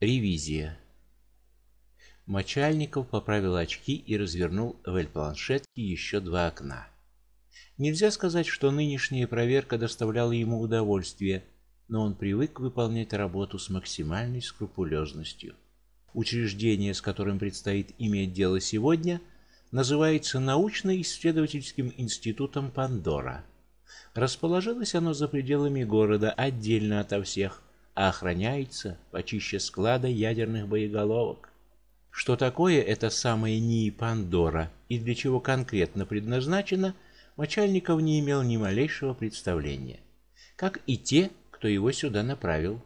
Ревизия. Мочальников поправил очки и развернул в эль-планшетке еще два окна. Нельзя сказать, что нынешняя проверка доставляла ему удовольствие, но он привык выполнять работу с максимальной скрупулезностью. Учреждение, с которым предстоит иметь дело сегодня, называется научно-исследовательским институтом Пандора. Расположилось оно за пределами города, отдельно ото всех, а охраняется почище склада ядерных боеголовок. Что такое это самое НИИ Пандора и для чего конкретно предназначено, Мочальников не имел ни малейшего представления, как и те, кто его сюда направил.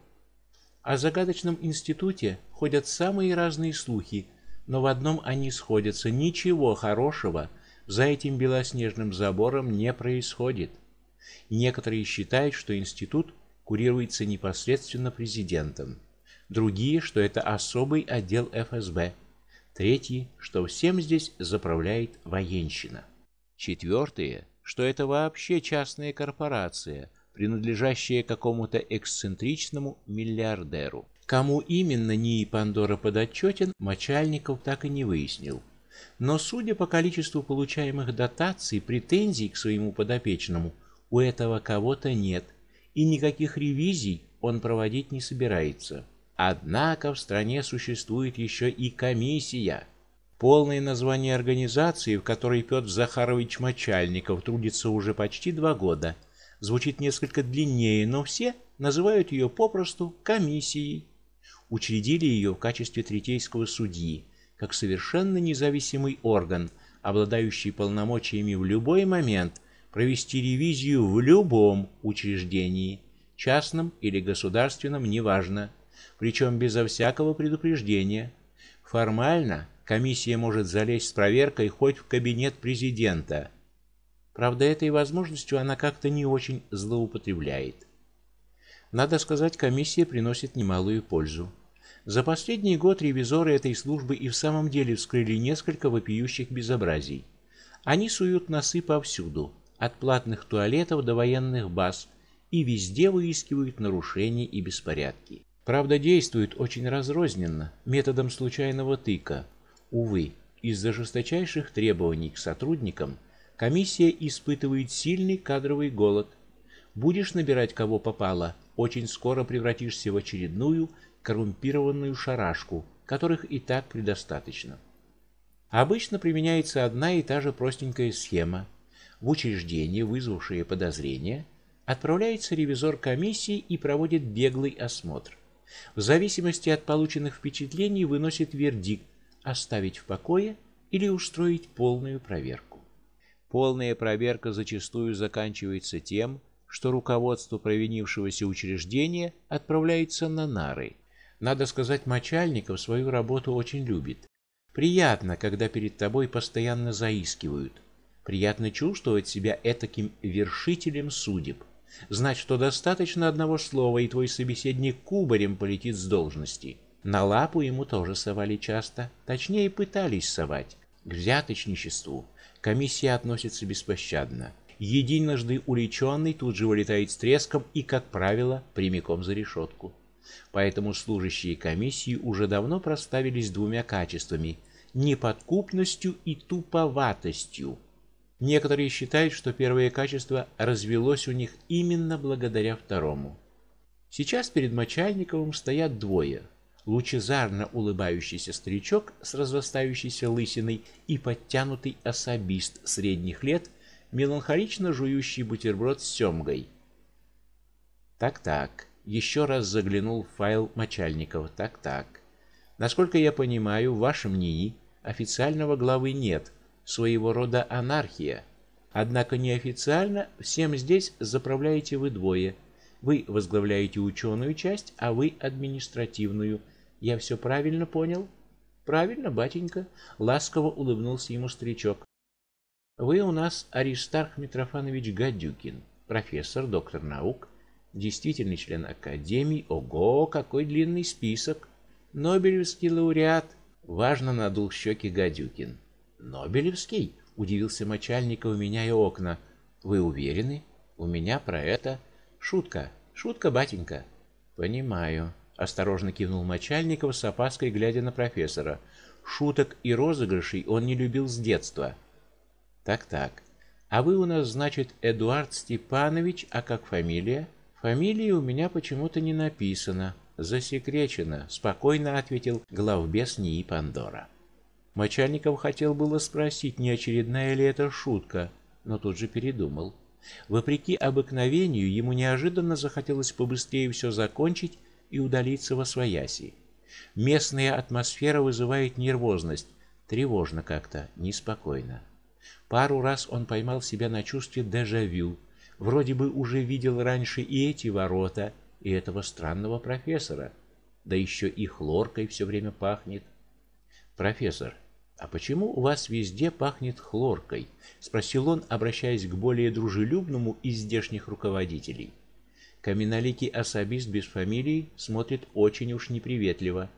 О загадочном институте ходят самые разные слухи, но в одном они сходятся: ничего хорошего за этим белоснежным забором не происходит. Некоторые считают, что институт курируется непосредственно президентом, другие, что это особый отдел ФСБ, третьи, что всем здесь заправляет военщина. Четвертые, что это вообще частная корпорация, принадлежащая какому-то эксцентричному миллиардеру. Кому именно НИИ Пандора подотчетен, Мочальников так и не выяснил. Но судя по количеству получаемых дотаций, претензий к своему подопечному у этого кого-то нет, и никаких ревизий он проводить не собирается. Однако в стране существует еще и комиссия, Полное название организации, в которой Петр Захарович Мочальников трудится уже почти два года, звучит несколько длиннее, но все называют ее попросту комиссией. Учредили ее в качестве третейского судьи, как совершенно независимый орган, обладающий полномочиями в любой момент провести ревизию в любом учреждении, частном или государственном, неважно, причем безо всякого предупреждения. Формально комиссия может залезть с проверкой хоть в кабинет президента. Правда, этой возможностью она как-то не очень злоупотребляет. Надо сказать, комиссия приносит немалую пользу. За последний год ревизоры этой службы и в самом деле вскрыли несколько вопиющих безобразий. Они суют носы повсюду, от платных туалетов до военных баз, и везде выискивают нарушения и беспорядки. Правда, действуют очень разрозненно, методом случайного тыка, Увы, из-за жесточайших требований к сотрудникам комиссия испытывает сильный кадровый голод. Будешь набирать кого попало, очень скоро превратишься в очередную коррумпированную шарашку, которых и так предостаточно. Обычно применяется одна и та же простенькая схема. В учреждение, вызвавшее подозрение, отправляется ревизор комиссии и проводит беглый осмотр. В зависимости от полученных впечатлений выносит вердикт оставить в покое или устроить полную проверку. Полная проверка зачастую заканчивается тем, что руководство провинившегося учреждения отправляется на нары. Надо сказать, Мочальников свою работу очень любит. Приятно, когда перед тобой постоянно заискивают. Приятно чувствовать себя этаким вершителем судеб. Знать, что достаточно одного слова, и твой собеседник кубарем полетит с должности. На лапу ему тоже совали часто, точнее пытались совать. К взяточничеству комиссия относится беспощадно. Единожды уличенный тут же вылетает с треском и, как правило, прямиком за решетку. Поэтому служащие комиссии уже давно проставились двумя качествами: неподкупностью и туповатостью. Некоторые считают, что первое качество развелось у них именно благодаря второму. Сейчас перед Мочальниковым стоят двое: лучезарно улыбающийся старичок с разрастающейся лысиной и подтянутый особист средних лет, меланхолично жующий бутерброд с семгой. Так-так, еще раз заглянул в файл Мочальникова. Так-так. Насколько я понимаю, в вашем НИИ официального главы нет, своего рода анархия. Однако неофициально всем здесь заправляете вы двое. Вы возглавляете ученую часть, а вы административную. Я все правильно понял? Правильно, батенька, ласково улыбнулся ему старичок. Вы у нас Аристарх Митрофанович Гадюкин, профессор, доктор наук, действительный член академии. Ого, какой длинный список. Нобелевский лауреат. Важно надул щеки Гадюкин. Нобелевский? удивился Мочальников, меняя окна. Вы уверены? У меня про это шутка. Шутка, батенька. Понимаю. осторожно кивнул Мочальников с опаской глядя на профессора. Шуток и розыгрышей он не любил с детства. Так-так. А вы у нас, значит, Эдуард Степанович, а как фамилия? Фамилия у меня почему-то не написана, засекречена, спокойно ответил главбес НИИ Пандора. Мочальников хотел было спросить, не очередная ли это шутка, но тут же передумал. Вопреки обыкновению, ему неожиданно захотелось побыстрее все закончить и удалиться во свояси. Местная атмосфера вызывает нервозность, тревожно как-то, неспокойно. Пару раз он поймал себя на чувстве дежавю. Вроде бы уже видел раньше и эти ворота, и этого странного профессора. Да еще и хлоркой все время пахнет. Профессор, а почему у вас везде пахнет хлоркой? спросил он, обращаясь к более дружелюбному из здешних руководителей. Каменоликий особист без фамилии смотрит очень уж неприветливо.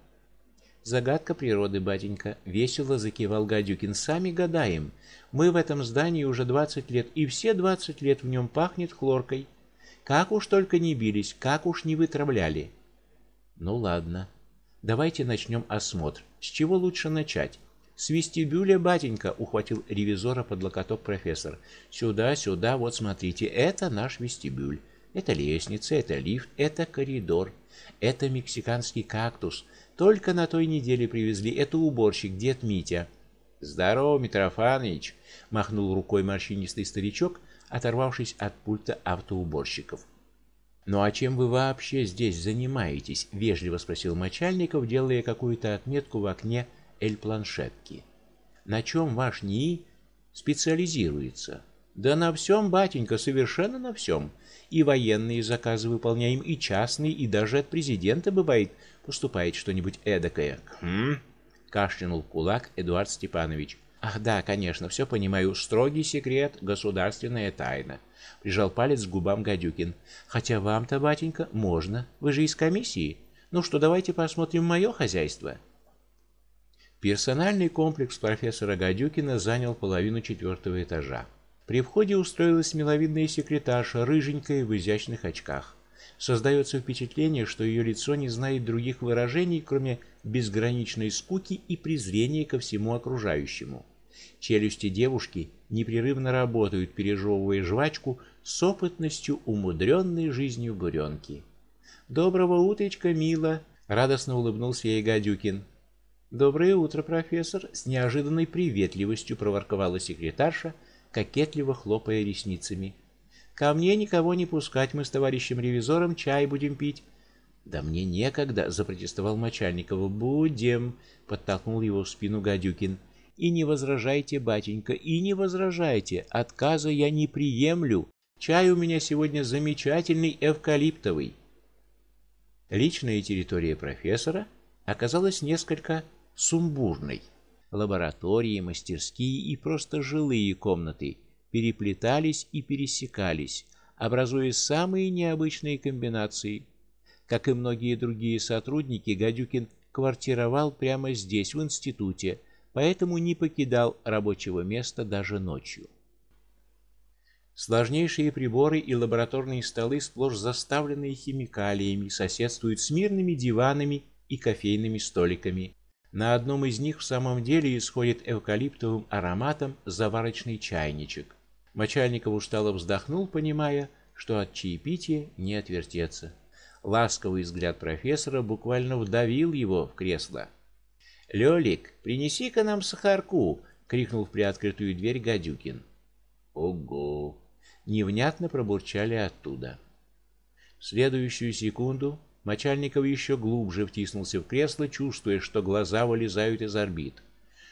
Загадка природы, батенька, весело закивал Гадюкин. Сами гадаем. Мы в этом здании уже двадцать лет, и все двадцать лет в нем пахнет хлоркой. Как уж только не бились, как уж не вытравляли. Ну ладно. Давайте начнем осмотр. С чего лучше начать? С вестибюля, батенька, ухватил ревизора под локоток профессор. Сюда, сюда, вот смотрите, это наш вестибюль. Это лестница, это лифт, это коридор, это мексиканский кактус. Только на той неделе привезли. Это уборщик, дед Митя. Здорово, Митрофанович, махнул рукой морщинистый старичок, оторвавшись от пульта автоуборщиков. Ну а чем вы вообще здесь занимаетесь? вежливо спросил Мочальников, делая какую-то отметку в окне эль-планшетки. На чем ваш НИИ специализируется? Да на всем, батенька, совершенно на всем. И военные заказы выполняем, и частные, и даже от президента бывает поступает что-нибудь эдакое. Хм, кашлянул кулак Эдуард Степанович. Ах, да, конечно, все понимаю, строгий секрет, государственная тайна. Прижал палец к губам Гадюкин. Хотя вам-то, батенька, можно. Вы же из комиссии. Ну что, давайте посмотрим мое хозяйство. Персональный комплекс профессора Гадюкина занял половину четвертого этажа. При входе устроилась миловидная секретарша, рыженькая в изящных очках. Создается впечатление, что ее лицо не знает других выражений, кроме безграничной скуки и презрения ко всему окружающему. Челюсти девушки непрерывно работают, пережевывая жвачку с опытностью умудренной жизнью буренки. Доброго утречка, мила, радостно улыбнулся ей Гадюкин. Доброе утро, профессор, с неожиданной приветливостью проворковала секретарша, кокетливо хлопая ресницами. Ко мне никого не пускать, мы с товарищем ревизором чай будем пить. Да мне некогда, запротестовал Мочальников. Будем, подтолкнул его в спину Гадюкин. И не возражайте, батенька, и не возражайте. Отказа я не приемлю. Чай у меня сегодня замечательный эвкалиптовый. Личная территория профессора оказалась несколько сумбурной. Лаборатории, мастерские и просто жилые комнаты переплетались и пересекались, образуя самые необычные комбинации. Как и многие другие сотрудники, Гадюкин квартировал прямо здесь, в институте, поэтому не покидал рабочего места даже ночью. Сложнейшие приборы и лабораторные столы, сплошь заставленные химикалиями, соседствуют с мирными диванами и кофейными столиками. На одном из них в самом деле исходит эвкалиптовым ароматом заварочный чайничек. Мочальников устало вздохнул, понимая, что от чаепития не отвертеться. Ласковый взгляд профессора буквально вдавил его в кресло. "Лёлик, принеси-ка нам сахарку", крикнул в приоткрытую дверь Гадюкин. "Ого!" невнятно пробурчали оттуда. В следующую секунду Мочальников еще глубже втиснулся в кресло, чувствуя, что глаза вылезают из орбит.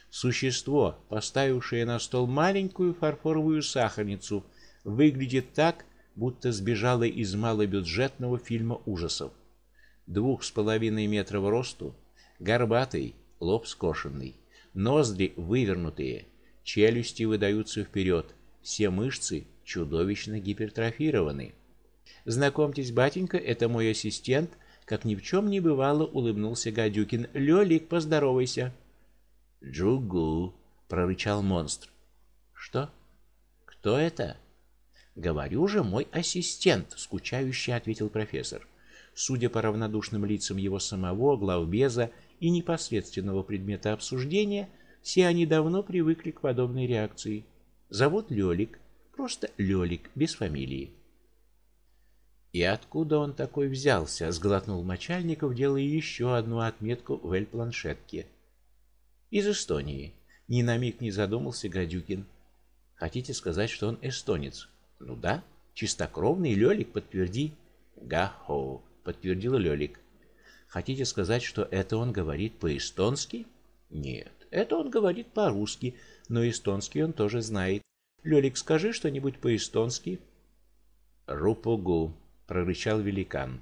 Существо, поставившее на стол маленькую фарфоровую сахарницу, выглядит так, будто сбежало из малобюджетного фильма ужасов. Двух с половиной метров росту, горбатый, лоб скошенный, ноздри вывернутые, челюсти выдаются вперед, все мышцы чудовищно гипертрофированы. Знакомьтесь, батенька, это мой ассистент, как ни в чем не бывало, улыбнулся Гадюкин. Лёлик, поздоровайся. "Джугу", прорычал монстр. "Что? Кто это?" "Говорю же, мой ассистент", скучающе ответил профессор. Судя по равнодушным лицам его самого, главбеза и непосредственного предмета обсуждения, все они давно привыкли к подобной реакции. Зовут Лёлик, просто Лёлик, без фамилии. И откуда он такой взялся? сглотнул Мочальников, делая еще одну отметку в эль-планшетке. Из Эстонии. Ни на миг не задумался Гадюкин. Хотите сказать, что он эстонец? Ну да, чистокровный Лёлик, подтверди. Гахо, подтвердил Лёлик. Хотите сказать, что это он говорит по-эстонски? Нет, это он говорит по-русски, но эстонский он тоже знает. Лёлик, скажи что-нибудь по-эстонски. Рупугу, прорычал великан.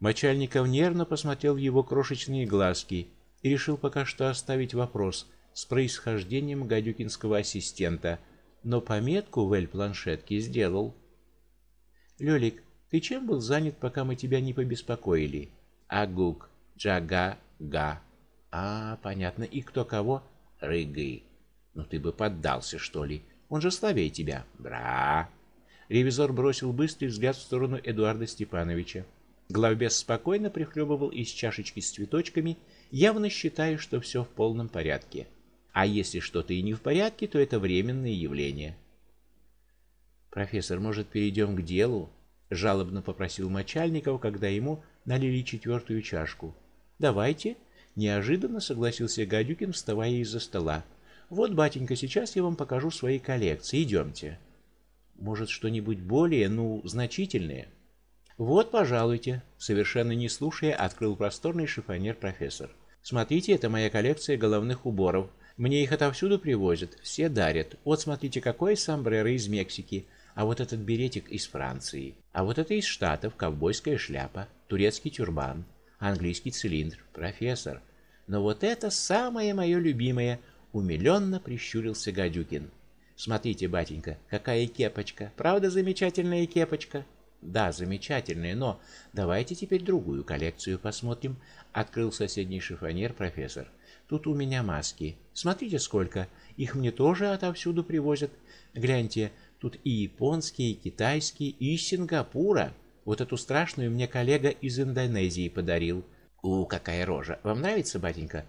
Мочальников нервно посмотрел в его крошечные глазки и решил пока что оставить вопрос с происхождением гадюкинского ассистента, но пометку в эль-планшетке сделал. Лёлик, ты чем был занят, пока мы тебя не побеспокоили? Агук, Джага, Га. А, понятно. И кто кого? Рыгы. Ну ты бы поддался, что ли? Он же слабее тебя. Бра. Ревизор бросил быстрый взгляд в сторону Эдуарда Степановича. Главбес спокойно прихлебывал из чашечки с цветочками, явно считая, что все в полном порядке. А если что-то и не в порядке, то это временное явление. Профессор, может, перейдем к делу? жалобно попросил Мочальников, когда ему налили четвертую чашку. Давайте, неожиданно согласился Гадюкин, вставая из-за стола. Вот, батенька, сейчас я вам покажу свои коллекции. Идемте. Может, что-нибудь более, ну, значительное? Вот, пожалуйте, совершенно не слушая, открыл просторный шифонер профессор. Смотрите, это моя коллекция головных уборов. Мне их отовсюду привозят, все дарят. Вот смотрите, какое сомбреро из Мексики, а вот этот беретик из Франции, а вот это из Штатов, ковбойская шляпа, турецкий тюрбан, английский цилиндр, профессор. Но вот это самое мое любимое, умиленно прищурился Гадюкин. Смотрите, батенька, какая кепочка. Правда замечательная кепочка? Да, замечательная, но давайте теперь другую коллекцию посмотрим. Открыл соседний шифонер профессор. Тут у меня маски. Смотрите, сколько. Их мне тоже отовсюду привозят. Гляньте, тут и японские, и китайские, и из Сингапура. Вот эту страшную мне коллега из Индонезии подарил. У, какая рожа. Вам нравится, батенька?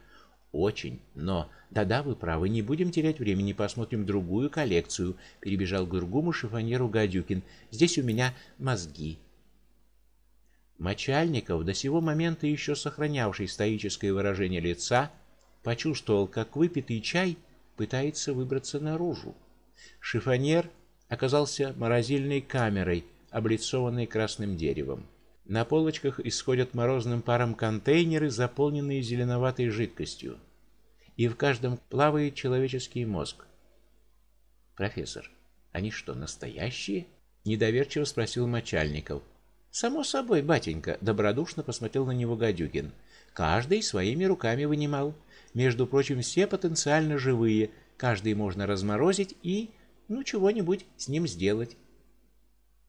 Очень, но да-да, вы правы, не будем терять времени, посмотрим другую коллекцию, перебежал к другому шифоньеру Гадюкин. Здесь у меня мозги. Мочальников, до сего момента еще сохранявший стоическое выражение лица, почувствовал, как выпитый чай пытается выбраться наружу. Шифоньер оказался морозильной камерой, облицованной красным деревом. На полочках исходят морозным паром контейнеры, заполненные зеленоватой жидкостью. И в каждом плавает человеческий мозг. Профессор, они что, настоящие? недоверчиво спросил Мочальников. Само собой, батенька, добродушно посмотрел на него Гадюкин. Каждый своими руками вынимал. Между прочим, все потенциально живые, каждый можно разморозить и ну чего-нибудь с ним сделать.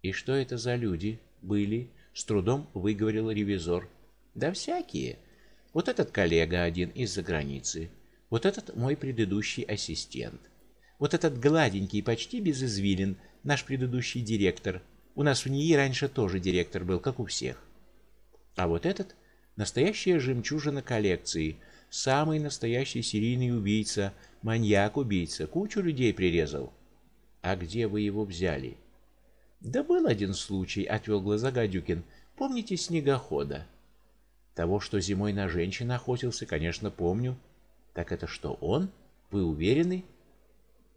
И что это за люди были? с трудом выговорил ревизор. Да всякие. Вот этот коллега один из-за границы. Вот этот мой предыдущий ассистент. Вот этот гладенький, почти без извилин, наш предыдущий директор. У нас в НИИ раньше тоже директор был, как у всех. А вот этот настоящая жемчужина коллекции, самый настоящий серийный убийца, маньяк-убийца, кучу людей прирезал. А где вы его взяли? Да был один случай, отвел глаза Гадюкин. Помните снегохода? Того, что зимой на женщин охотился, конечно, помню. Так это что, он? Вы уверены?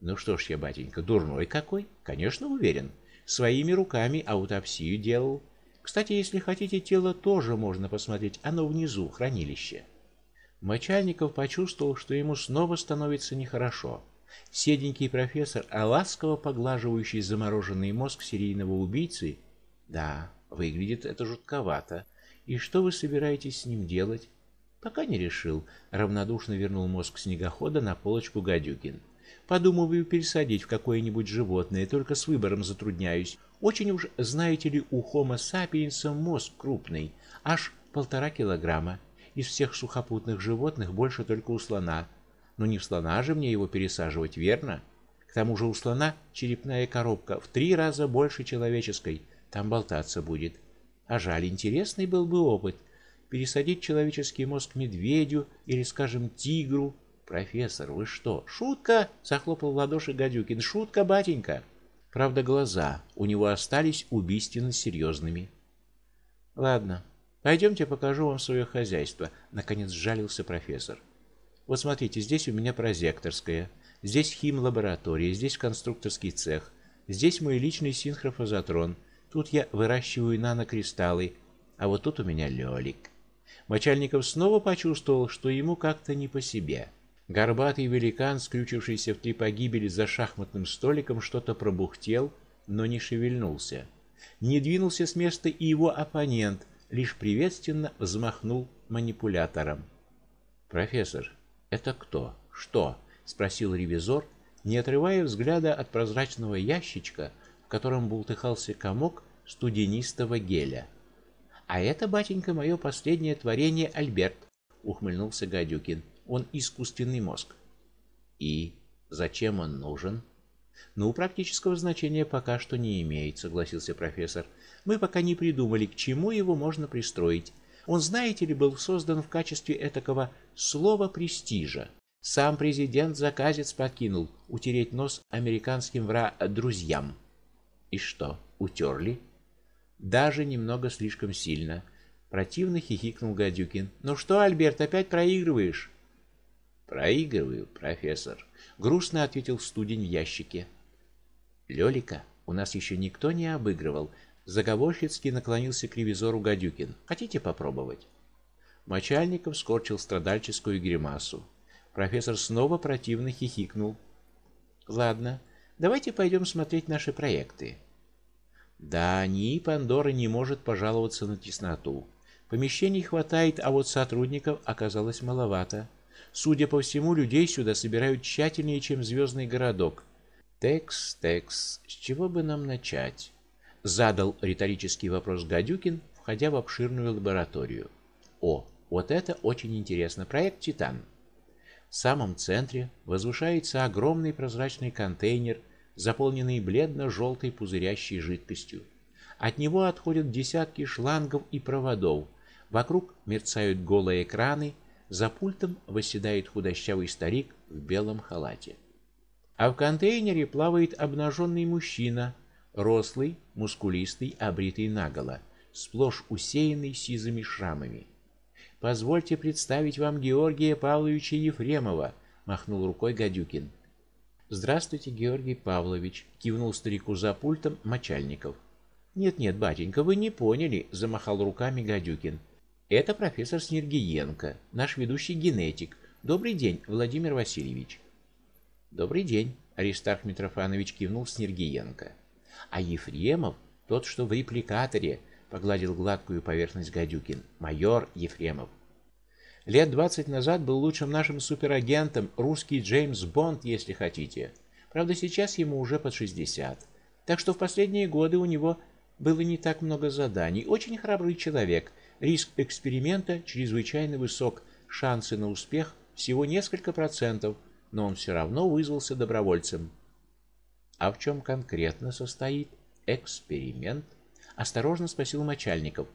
Ну что ж я, батенька, дурной какой? Конечно, уверен. Своими руками аутопсию делал. Кстати, если хотите, тело тоже можно посмотреть, оно внизу, хранилище. Мочальников почувствовал, что ему снова становится нехорошо. Седенький профессор, а ласково поглаживающий замороженный мозг серийного убийцы, да, выглядит это жутковато. И что вы собираетесь с ним делать? Пока не решил, равнодушно вернул мозг снегохода на полочку Гадюкин. Подумываю пересадить в какое-нибудь животное, только с выбором затрудняюсь. Очень уж, знаете ли, у Homo sapiens мозг крупный, аж полтора килограмма. Из всех сухопутных животных больше только у слона. Но не в слона же мне его пересаживать, верно? К тому же у слона черепная коробка в три раза больше человеческой, там болтаться будет. А жаль, интересный был бы опыт пересадить человеческий мозг медведю или, скажем, тигру. Профессор, вы что? Шутка, захлопал в ладоши Гадюкин. Шутка, батенька. Правда, глаза у него остались убийственно серьезными. Ладно, пойдемте покажу вам свое хозяйство, наконец сжалился профессор. Вот смотрите, здесь у меня прозекторская, здесь хим-лаборатория, здесь конструкторский цех, здесь мой личный синхрофазотрон. Тут я выращиваю нанокристаллы, а вот тут у меня лёлик. Мочальников снова почувствовал, что ему как-то не по себе. Горбатый великан, скрючившийся в три погибели за шахматным столиком, что-то пробухтел, но не шевельнулся. Не двинулся с места и его оппонент, лишь приветственно взмахнул манипулятором. "Профессор, это кто? Что?" спросил ревизор, не отрывая взгляда от прозрачного ящичка, в котором бултыхался комок студенистого геля. "А это, батенька, мое последнее творение, Альберт", ухмыльнулся Гадюкин он искусственный мозг. И зачем он нужен? Ну, практического значения пока что не имеет, согласился профессор. Мы пока не придумали, к чему его можно пристроить. Он, знаете ли, был создан в качестве этакого слова престижа. Сам президент заказец подкинул утереть нос американским вра друзьям. И что, утерли? Даже немного слишком сильно. Противно хихикнул Гадюкин. Ну что, Альберт, опять проигрываешь? Проигрываю, профессор, грустно ответил студень в ящике. Лёлика у нас еще никто не обыгрывал, заговорщицки наклонился к ревизору Гадюкин. Хотите попробовать? Мочальников скорчил страдальческую гримасу. Профессор снова противно хихикнул. Ладно, давайте пойдем смотреть наши проекты. Да, ни Пандора не может пожаловаться на тесноту. Помещений хватает, а вот сотрудников оказалось маловато. Судя по всему, людей сюда собирают тщательнее, чем звездный городок. Текс, текс, с чего бы нам начать? задал риторический вопрос Гадюкин, входя в обширную лабораторию. О, вот это очень интересно. Проект Титан. В самом центре возвышается огромный прозрачный контейнер, заполненный бледно желтой пузырящей жидкостью. От него отходят десятки шлангов и проводов. Вокруг мерцают голые экраны, за пультом восседает худощавый старик в белом халате. А в контейнере плавает обнаженный мужчина, рослый, мускулистый, обритый наголо, сплошь усеянный сизыми шрамами. Позвольте представить вам Георгия Павловича Ефремова, махнул рукой Гадюкин. Здравствуйте, Георгий Павлович, кивнул старику за пультом Мочальников. Нет-нет, батенька, вы не поняли, замахал руками Гадюкин. Это профессор Снергиенко, наш ведущий генетик. Добрый день, Владимир Васильевич. Добрый день, Аристарх Митрофанович кивнул Снергиенко. А Ефремов, тот, что в репликаторе, погладил гладкую поверхность Гадюкин. Майор Ефремов. Лет двадцать назад был лучшим нашим суперагентом, русский Джеймс Бонд, если хотите. Правда, сейчас ему уже под шестьдесят. Так что в последние годы у него было не так много заданий. Очень храбрый человек, Риск эксперимента чрезвычайно высок, шансы на успех всего несколько процентов, но он все равно вызвался добровольцем. А в чем конкретно состоит эксперимент? осторожно спросил Мочальников.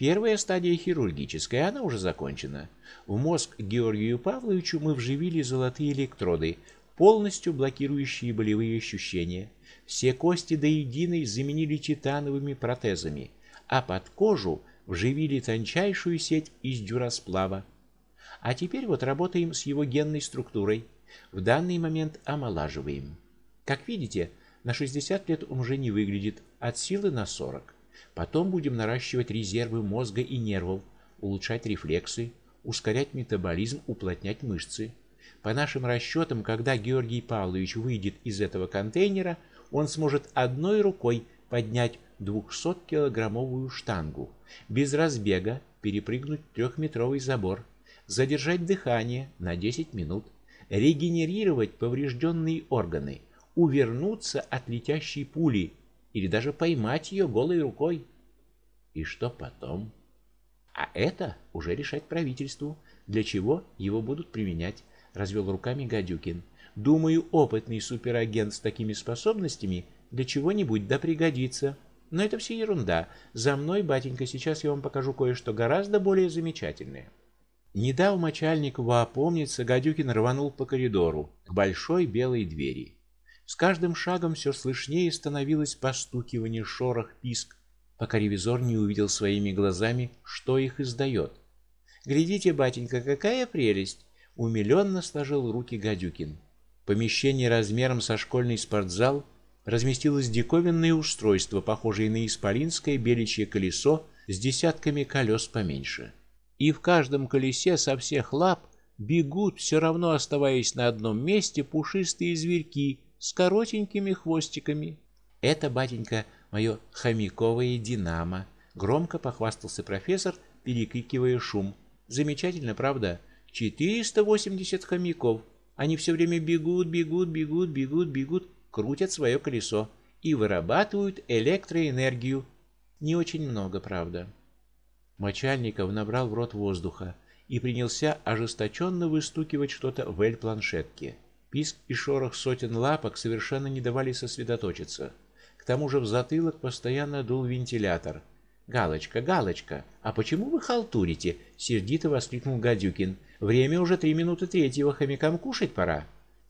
Первая стадия хирургическая, она уже закончена. В мозг Георгию Павловичу мы вживили золотые электроды, полностью блокирующие болевые ощущения. Все кости до единой заменили титановыми протезами, а под кожу вживили тончайшую сеть из дюрасплава. А теперь вот работаем с его генной структурой. В данный момент омолаживаем. Как видите, на 60 лет он уже не выглядит, от силы на 40. Потом будем наращивать резервы мозга и нервов, улучшать рефлексы, ускорять метаболизм, уплотнять мышцы. По нашим расчетам, когда Георгий Павлович выйдет из этого контейнера, он сможет одной рукой поднять 200-килограммовую штангу, без разбега перепрыгнуть трехметровый забор, задержать дыхание на 10 минут, регенерировать поврежденные органы, увернуться от летящей пули или даже поймать ее голой рукой. И что потом? А это уже решать правительству, для чего его будут применять, развел руками Гадюкин. Думаю, опытный суперагент с такими способностями для чего-нибудь да пригодится. Но это все ерунда. За мной, батенька, сейчас я вам покажу кое-что гораздо более замечательное. Не дав Мочальникову опомниться, Гадюкин рванул по коридору к большой белой двери. С каждым шагом все слышнее становилось постукивание, шорох, писк, пока ревизор не увидел своими глазами, что их издает. Глядите, батенька, какая прелесть, умиленно сложил руки Гадюкин. Помещение размером со школьный спортзал разместилось диковинное устройство, похожее на исполинское беличье колесо с десятками колес поменьше. И в каждом колесе со всех лап бегут, все равно оставаясь на одном месте, пушистые зверьки с коротенькими хвостиками. Это, батенька, мое хомяковое динамо, громко похвастался профессор, перекрикивая шум. Замечательно, правда? 480 хомяков. Они все время бегут, бегут, бегут, бегут, бегут крутят свое колесо и вырабатывают электроэнергию. Не очень много, правда. Мочальников набрал в рот воздуха и принялся ожесточенно выстукивать что-то в эль-планшетке. Писк и шорох сотен лапок совершенно не давали сосредоточиться. К тому же в затылок постоянно дул вентилятор. Галочка, Галочка, а почему вы халтурите? сердито воскликнул Гадюкин. Время уже три минуты третьего, хомякам кушать пора.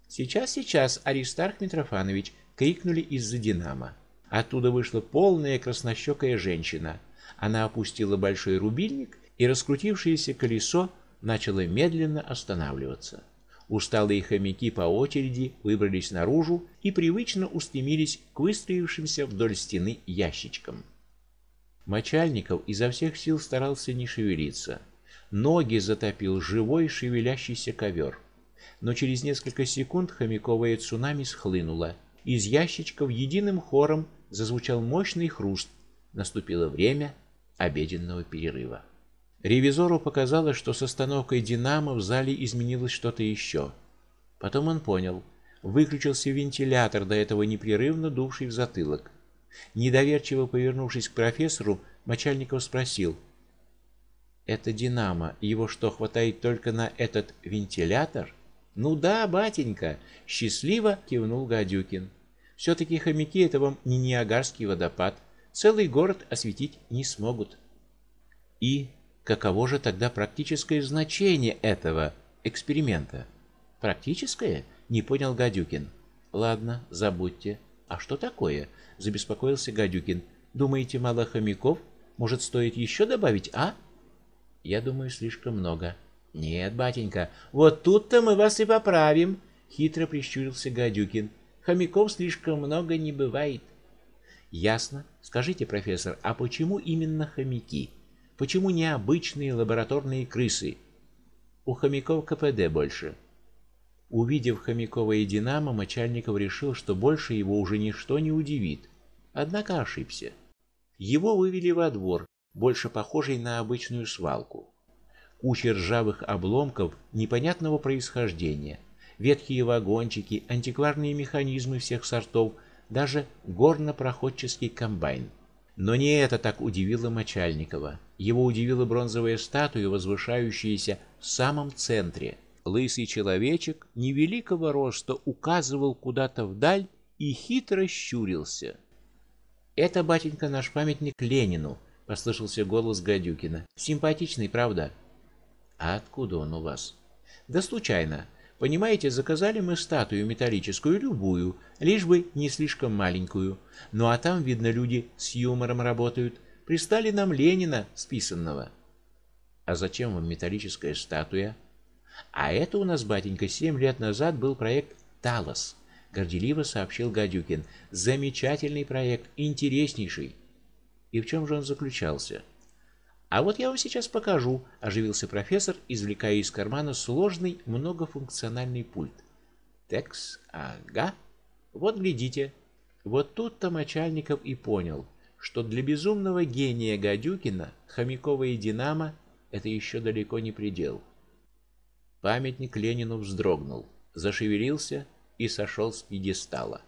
Сейчас, сейчас, Аристарх Митрофанович, крикнули из-за Динамо. Оттуда вышла полная краснощекая женщина. Она опустила большой рубильник, и раскрутившееся колесо начало медленно останавливаться. Усталые хомяки по очереди выбрались наружу и привычно устремились к выстроившимся вдоль стены ящичкам. Мочальников изо всех сил старался не шевелиться. Ноги затопил живой шевелящийся ковер но через несколько секунд хомяковое цунами схлынуло. Из ящичков единым хором зазвучал мощный хруст. Наступило время обеденного перерыва. Ревизору показалось, что с остановкой динамо в зале изменилось что-то еще. Потом он понял. Выключился вентилятор, до этого непрерывно дувший в затылок. Недоверчиво повернувшись к профессору, Мочальников спросил: "Это динамо, его что, хватает только на этот вентилятор?" Ну да, батенька, счастливо кивнул Гадюкин. все таки хомяки это вам не Ниагарский водопад. Целый город осветить не смогут. И каково же тогда практическое значение этого эксперимента? Практическое? Не понял Гадюкин. Ладно, забудьте. А что такое? забеспокоился Гадюкин. Думаете, мало хомяков? Может, стоит еще добавить, а? Я думаю, слишком много. Нет, батенька, вот тут-то мы вас и поправим, хитро прищурился Гадюкин. Хомяков слишком много не бывает. Ясно. Скажите, профессор, а почему именно хомяки? Почему не обычные лабораторные крысы? У хомяков КПД больше. Увидев хомяковое динамо, Мочальников решил, что больше его уже ничто не удивит. Однако ошибся. Его вывели во двор, больше похожий на обычную свалку куча ржавых обломков непонятного происхождения, ветхие вагончики, антикварные механизмы всех сортов, даже горнопроходческий комбайн. Но не это так удивило Мочальникова. Его удивила бронзовая статуя, возвышающаяся в самом центре. Лысый человечек невеликого роста указывал куда-то вдаль и хитро щурился. Это батенька наш памятник Ленину, послышался голос Гадюкина. Симпатичный, правда? А откуда он у вас? Да случайно. Понимаете, заказали мы статую металлическую любую, лишь бы не слишком маленькую. Ну а там, видно, люди с юмором работают. Пристали нам Ленина списанного. А зачем вам металлическая статуя? А это у нас, батенька, семь лет назад был проект Талос, горделиво сообщил Гадюкин. Замечательный проект, интереснейший. И в чем же он заключался? А вот я вам сейчас покажу, оживился профессор, извлекая из кармана сложный многофункциональный пульт. Текс, ага. Вот глядите. Вот тут-то Мочальников и понял, что для безумного гения Гадюкина хомяковое динамо это еще далеко не предел. Памятник Ленину вздрогнул, зашевелился и сошел с пьедестала.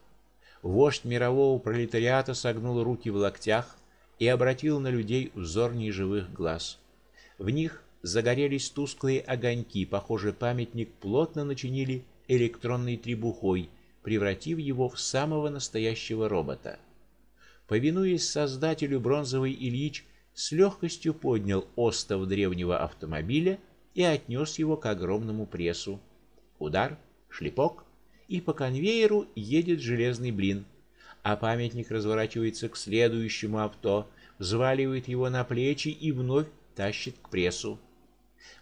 Вождь мирового пролетариата согнул руки в локтях, и обратил на людей взор неживых глаз. В них загорелись тусклые огоньки, похоже, памятник плотно начинили электронной требухой, превратив его в самого настоящего робота. Повинуясь создателю, бронзовый Ильич с легкостью поднял остов древнего автомобиля и отнес его к огромному прессу. Удар, шлепок, и по конвейеру едет железный блин, а памятник разворачивается к следующему авто, взваливает его на плечи и вновь тащит к прессу.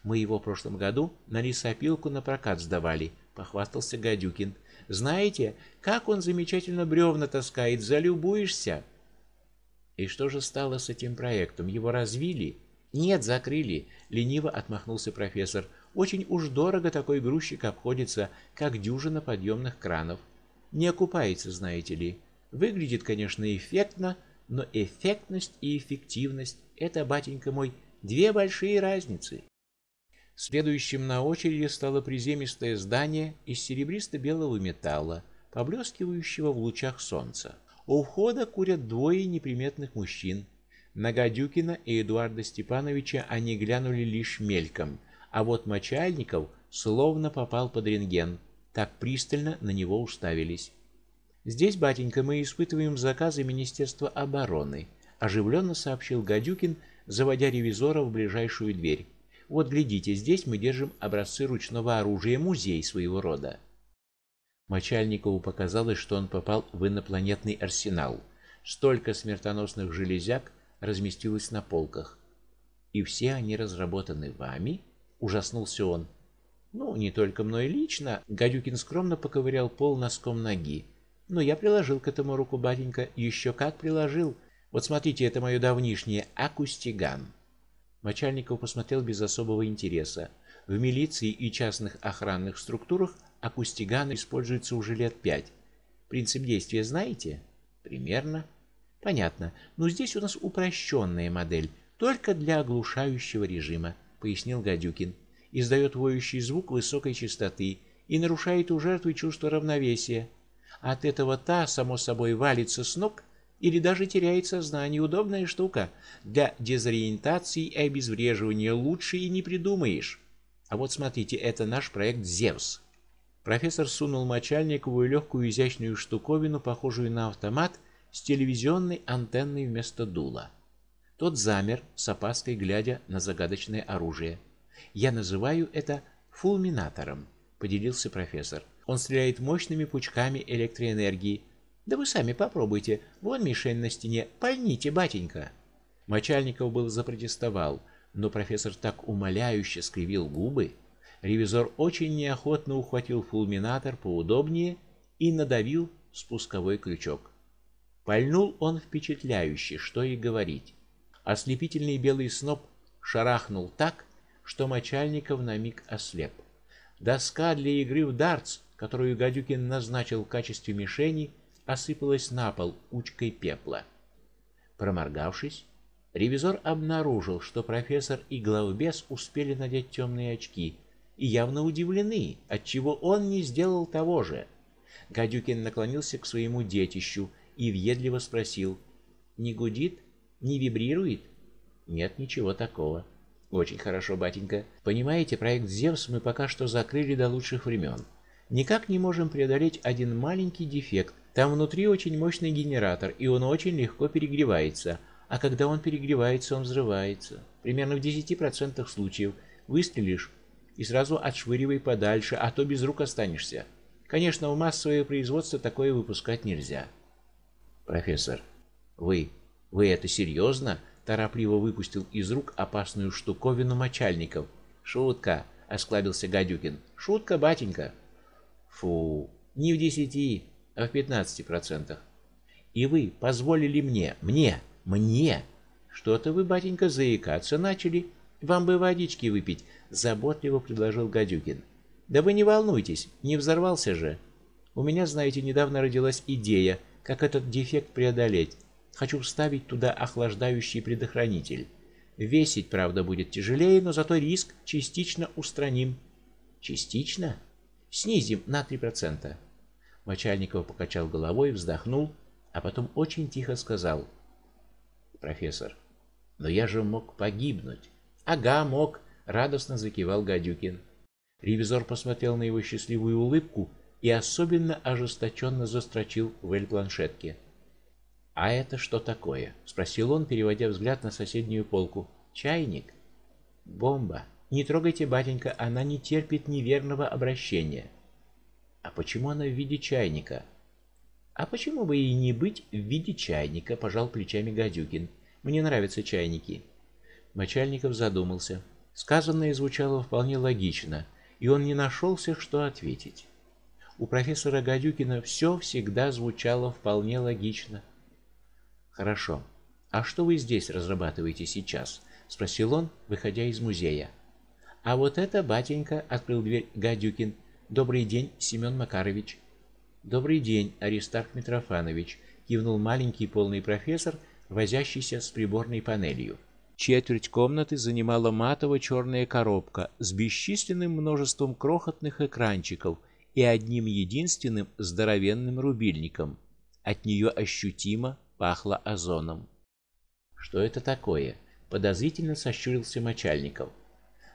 Мы его в прошлом году на лесопилку на прокат сдавали, похвастался Гадюкин. Знаете, как он замечательно бревна таскает, залюбуешься. И что же стало с этим проектом? Его развили? Нет, закрыли, лениво отмахнулся профессор. Очень уж дорого такой грузчик обходится, как дюжина подъемных кранов. Не окупается, знаете ли. Выглядит, конечно, эффектно, но эффектность и эффективность это, батенька мой, две большие разницы. Следующим на очереди стало приземистое здание из серебристо-белого металла, поблескивающего в лучах солнца. У входа курят двое неприметных мужчин. На Гадюкина и Эдуарда Степановича они глянули лишь мельком, а вот Мочальников словно попал под рентген, так пристально на него уставились. Здесь, батенька, мы испытываем заказы Министерства обороны, оживленно сообщил Гадюкин, заводя ревизора в ближайшую дверь. Вот глядите, здесь мы держим образцы ручного оружия, музей своего рода. Мочальникову показалось, что он попал в инопланетный арсенал. Столько смертоносных железяк разместилось на полках. И все они разработаны вами? ужаснулся он. Ну, не только мной лично, Гадюкин скромно поковырял пол носком ноги. Но я приложил к этому руку, батенька, еще как приложил. Вот смотрите, это мое давнишнее акустиган. Мочальников посмотрел без особого интереса. В милиции и частных охранных структурах акустиган используется уже лет пять. Принцип действия знаете? Примерно. Понятно. Но здесь у нас упрощенная модель, только для оглушающего режима, пояснил Гадюкин. Издает воющий звук высокой частоты и нарушает у жертвы чувство равновесия. От этого та само собой валится с ног или даже теряет сознание. Удобная штука. Для дезориентации и обезвреживания лучше и не придумаешь. А вот смотрите, это наш проект Зевс. Профессор сунул Мочальникову легкую изящную штуковину, похожую на автомат, с телевизионной антенной вместо дула. Тот замер, с опаской глядя на загадочное оружие. Я называю это фулминатором, поделился профессор. Он стреляет мощными пучками электроэнергии, да вы сами попробуйте. Вон мишень на стене. Пальните, батенька. Мочальников был запротестовал, но профессор так умоляюще скривил губы, ревизор очень неохотно ухватил фулминатор поудобнее и надавил спусковой крючок. Пальнул он впечатляюще, что и говорить. Ослепительный белый сноп шарахнул так, что Мочальников на миг ослеп. Доска для игры в дартс, которую Гадюкин назначил в качестве мишени, осыпалась на пол кучкой пепла. Проморгавшись, ревизор обнаружил, что профессор и главбес успели надеть темные очки и явно удивлены, отчего он не сделал того же. Гадюкин наклонился к своему детищу и въедливо спросил: "Не гудит? Не вибрирует?" "Нет, ничего такого". Очень хорошо, батенька. Понимаете, проект Зевс мы пока что закрыли до лучших времен. Никак не можем преодолеть один маленький дефект, там внутри очень мощный генератор, и он очень легко перегревается. А когда он перегревается, он взрывается. Примерно в 10% случаев выстрелишь и сразу отшвыривай подальше, а то без рук останешься. Конечно, в массовое производство такое выпускать нельзя. Профессор, вы вы это серьезно?» торопливо выпустил из рук опасную штуковину мочальников. Шутка, осклабился Гадюкин. Шутка, батенька. Фу, не в десяти, а в 15%. И вы позволили мне, мне, мне. Что-то вы, батенька, заикаться начали. Вам бы водички выпить, заботливо предложил Гадюкин. Да вы не волнуйтесь, не взорвался же. У меня, знаете, недавно родилась идея, как этот дефект преодолеть. Хочу вставить туда охлаждающий предохранитель. Весить, правда, будет тяжелее, но зато риск частично устраним. Частично? Снизим на 3%. Мочальников покачал головой, вздохнул, а потом очень тихо сказал: "Профессор, но я же мог погибнуть". "Ага, мог", радостно закивал Гадюкин. Ревизор посмотрел на его счастливую улыбку и особенно ожесточенно застрочил в эль-планшетке. А это что такое? спросил он, переводя взгляд на соседнюю полку. Чайник. Бомба. Не трогайте, батенька, она не терпит неверного обращения. А почему она в виде чайника? А почему бы и не быть в виде чайника, пожал плечами Гадюкин. Мне нравятся чайники. Мочальников задумался. Сказанное звучало вполне логично, и он не нашелся, что ответить. У профессора Гадюкина все всегда звучало вполне логично. Хорошо. А что вы здесь разрабатываете сейчас? спросил он, выходя из музея. А вот это, батенька, открыл дверь Гадюкин. Добрый день, Семен Макарович. Добрый день, Аристарх Митрофанович, кивнул маленький полный профессор, возящийся с приборной панелью. Четверть комнаты занимала матово-черная коробка с бесчисленным множеством крохотных экранчиков и одним единственным здоровенным рубильником. От нее ощутимо пахло озоном. Что это такое? подозрительно сощурился Мочальников.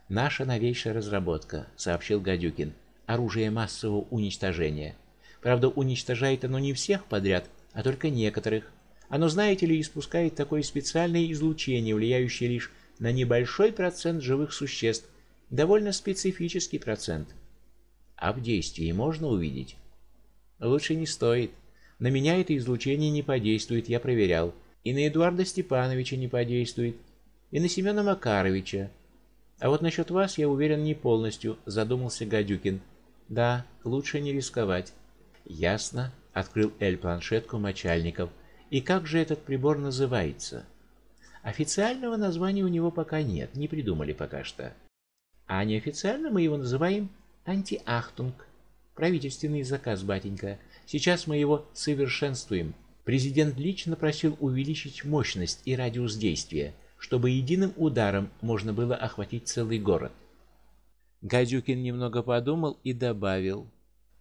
Наша новейшая разработка, сообщил Гадюкин. Оружие массового уничтожения. Правда, уничтожает оно не всех подряд, а только некоторых. Оно, знаете ли, испускает такое специальное излучение, влияющее лишь на небольшой процент живых существ, довольно специфический процент. А в действии можно увидеть? Лучше не стоит. На меня это излучение не подействует, я проверял. И на Эдуарда Степановича не подействует, и на Семена Макаровича. А вот насчет вас я уверен не полностью, задумался Гадюкин. Да, лучше не рисковать. Ясно, открыл Эль планшетку Мочальников. И как же этот прибор называется? Официального названия у него пока нет, не придумали пока что. А неофициально мы его называем антиахтунг. Правительственный заказ, батенька. Сейчас мы его совершенствуем. Президент лично просил увеличить мощность и радиус действия, чтобы единым ударом можно было охватить целый город. Гадюкин немного подумал и добавил: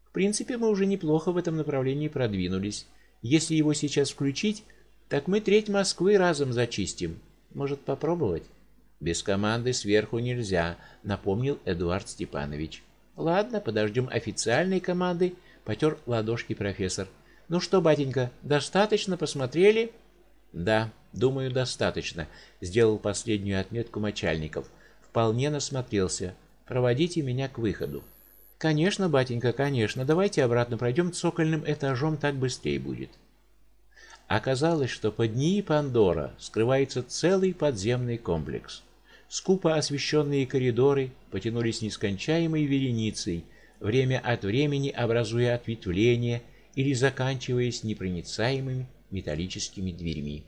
"В принципе, мы уже неплохо в этом направлении продвинулись. Если его сейчас включить, так мы треть Москвы разом зачистим. Может, попробовать? Без команды сверху нельзя, напомнил Эдуард Степанович. Ладно, подождем официальной команды, потер ладошки профессор. Ну что, батенька, достаточно посмотрели? Да, думаю, достаточно, сделал последнюю отметку Мочальников. Вполне насмотрелся. Проводите меня к выходу. Конечно, батенька, конечно. Давайте обратно пройдем цокольным этажом, так быстрее будет. Оказалось, что под НИИ Пандора скрывается целый подземный комплекс. Скупо освещенные коридоры потянулись нескончаемой вереницей, время от времени образуя ответвления или заканчиваясь непроницаемыми металлическими дверьми.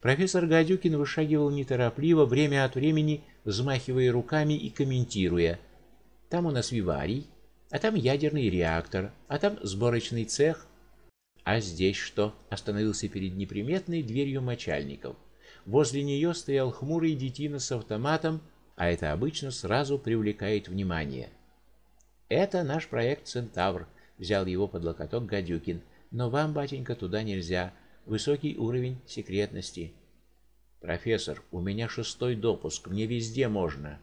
Профессор Гадюкин вышагивал неторопливо, время от времени взмахивая руками и комментируя: "Там у нас виварий, а там ядерный реактор, а там сборочный цех. А здесь что? Остановился перед неприметной дверью мочальников. Возле нее стоял хмурый детина с автоматом, а это обычно сразу привлекает внимание. Это наш проект Центавр, взял его под локоток Гадюкин. Но вам, батенька, туда нельзя. Высокий уровень секретности. Профессор, у меня шестой допуск, мне везде можно.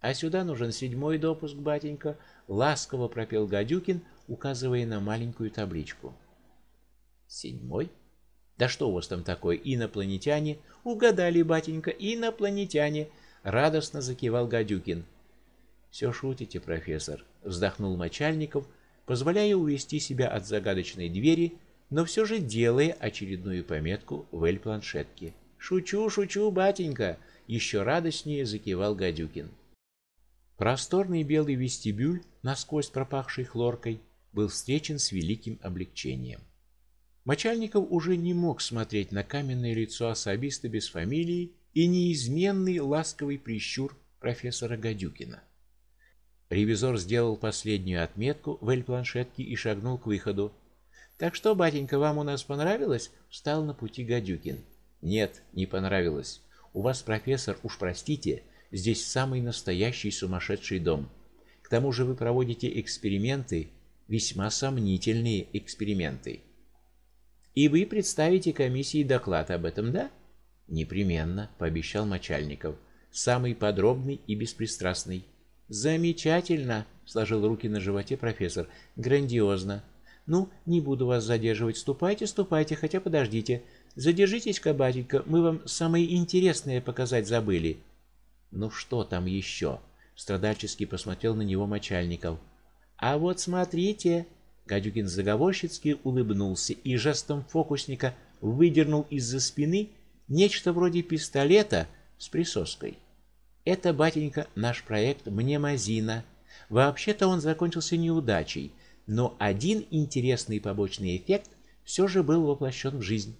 А сюда нужен седьмой допуск, батенька, ласково пропел Гадюкин, указывая на маленькую табличку. Седьмой? Да что у вас там такое, инопланетяне? Угадали, батенька, инопланетяне, радостно закивал Гадюкин. «Все шутите, профессор, вздохнул Мочальников, позволяя увести себя от загадочной двери, но все же делая очередную пометку в эль-планшетке. Шучу, шучу, батенька, еще радостнее закивал Гадюкин. Просторный белый вестибюль, насквозь пропахший хлоркой, был встречен с великим облегчением. Мочальников уже не мог смотреть на каменное лицо особиста без фамилии и неизменный ласковый прищур профессора Гадюкина. Ревизор сделал последнюю отметку в эль-планшетке и шагнул к выходу. Так что, батенька, вам у нас понравилось? Встал на пути Гадюкин. Нет, не понравилось. У вас, профессор, уж простите, Здесь самый настоящий сумасшедший дом. К тому же вы проводите эксперименты, весьма сомнительные эксперименты. И вы представите комиссии доклад об этом, да? Непременно, пообещал Мочальников. Самый подробный и беспристрастный. Замечательно, сложил руки на животе профессор. Грандиозно. Ну, не буду вас задерживать. Ступайте, ступайте, хотя подождите. Задержитесь-ка, батенька, мы вам самое интересное показать забыли. Ну что там еще? страдальчески посмотрел на него Мочальников. А вот смотрите, Гадюкин заговорщицки улыбнулся и жестом фокусника выдернул из-за спины нечто вроде пистолета с присоской. Это, батенька, наш проект Мнемозина. Вообще-то он закончился неудачей, но один интересный побочный эффект все же был воплощен в жизнь.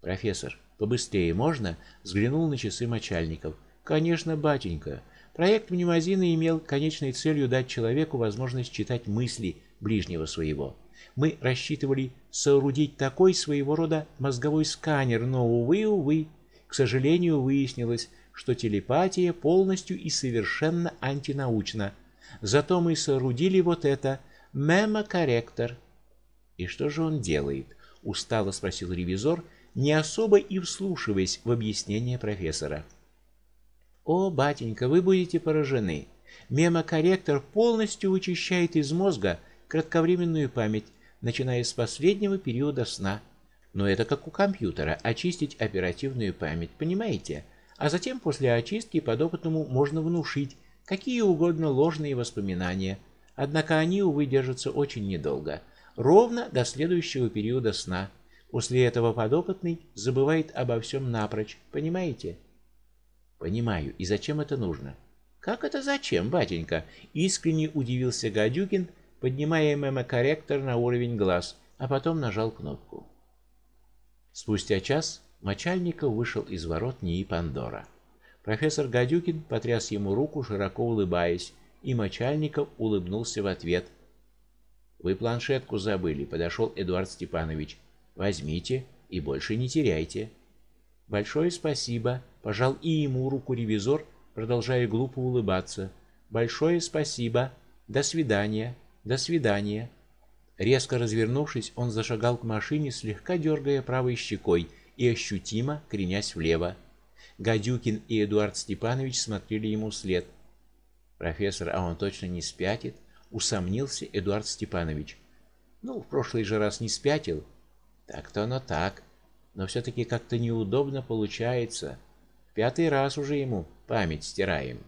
Профессор, побыстрее можно? взглянул на часы Мочальников. Конечно, батенька. Проект Мнемозина имел конечной целью дать человеку возможность читать мысли ближнего своего. Мы рассчитывали соорудить такой своего рода мозговой сканер, но увы, увы, к сожалению, выяснилось, что телепатия полностью и совершенно антинаучна. Зато мы соорудили вот это мемокорректор. И что же он делает? устало спросил ревизор, не особо и вслушиваясь в объяснение профессора. О, батенька, вы будете поражены. Мемокорректор полностью вычищает из мозга кратковременную память, начиная с последнего периода сна. Но это как у компьютера очистить оперативную память, понимаете? А затем после очистки подопытному можно внушить какие угодно ложные воспоминания, однако они увы держатся очень недолго, ровно до следующего периода сна. После этого подопытный забывает обо всем напрочь, понимаете? Понимаю. И зачем это нужно? Как это зачем, батенька? Искренне удивился Гадюкин, поднимая мемокорректор на уровень глаз, а потом нажал кнопку. Спустя час Мочальников вышел из ворот НИИ Пандора. Профессор Гадюкин потряс ему руку, широко улыбаясь, и Мочальников улыбнулся в ответ. Вы планшетку забыли, подошел Эдуард Степанович. Возьмите и больше не теряйте. Большое спасибо, пожал и ему руку ревизор, продолжая глупо улыбаться. Большое спасибо. До свидания. До свидания. Резко развернувшись, он зашагал к машине, слегка дергая правой щекой и ощутимо кренясь влево. Гадюкин и Эдуард Степанович смотрели ему вслед. Профессор, а он точно не спятит? усомнился Эдуард Степанович. Ну, в прошлый же раз не спятил. Так-то оно так, но все таки как-то неудобно получается. Пятый раз уже ему память стираем.